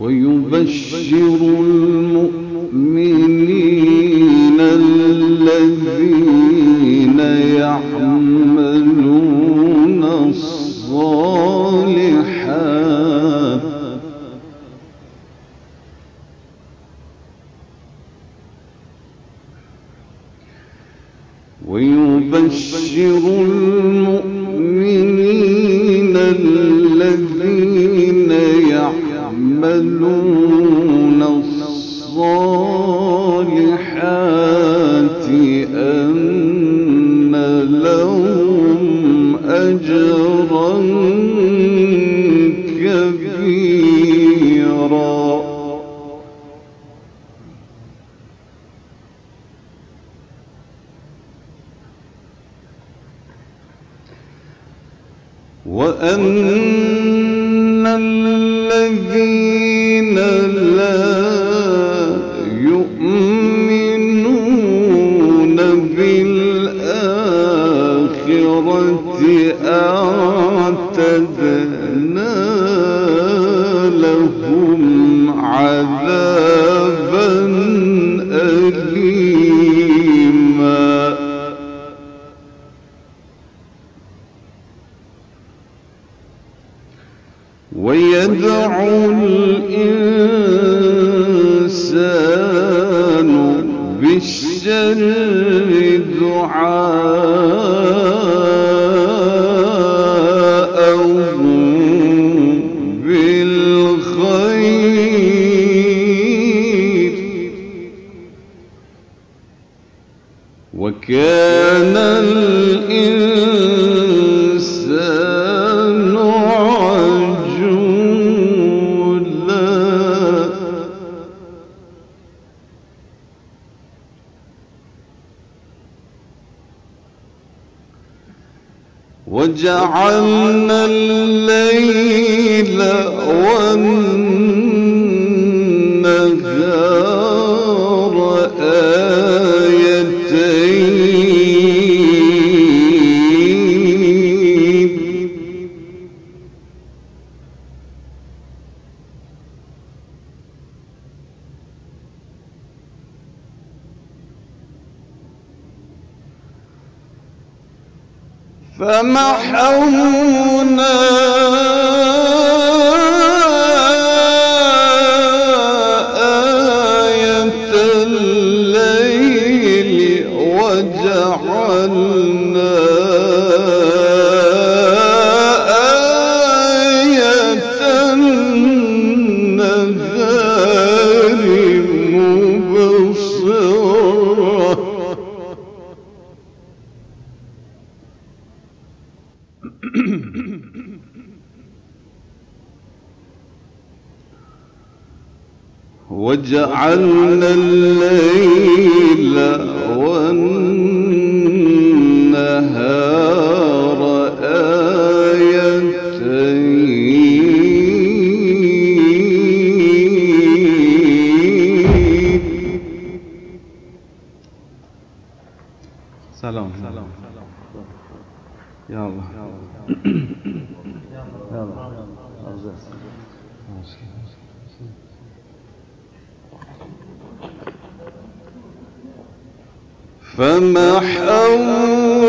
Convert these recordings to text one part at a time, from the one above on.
ويبشر المؤمنين الذين يعملون الصالحات. ويبشر المؤمنين الذين يعملون الصالحات أن لهم أجرا كبيرا؟ وأن الذين لا يؤمنون بالآخرة أعتدنا. ويدعو الإنسان بالشر دعاءه وجعلنا فمحونا وجعلنا الليل والنهار آيتين. سلام. سلام. يا الله. يا الله. فمحونا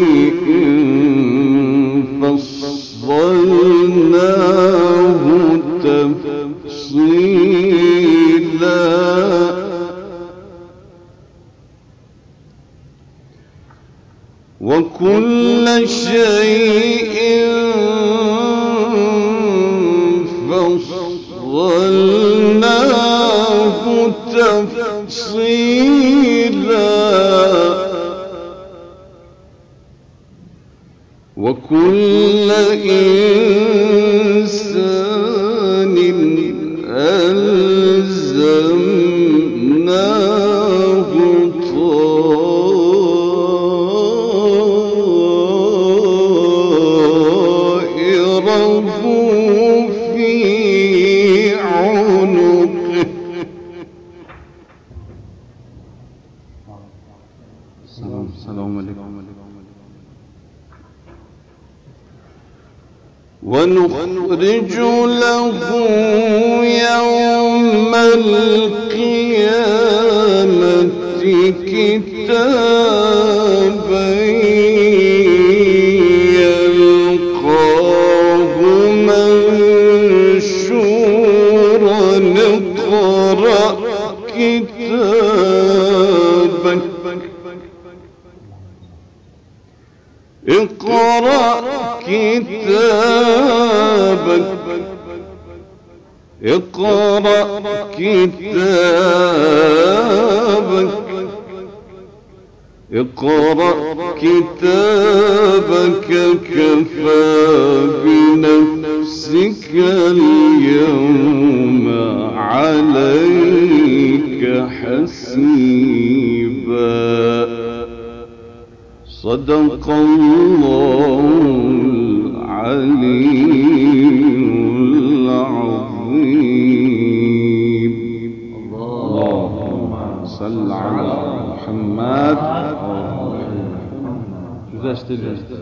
شيء ونخرج له يوم القيامة كتابا اقرأ كتابك. اقرأ كتابك. اقرأ كتابك. كفى بنفسك اليوم عليك حسيبا صدق الله العلي العظيم. اللهم صل على محمد. Güzel işte.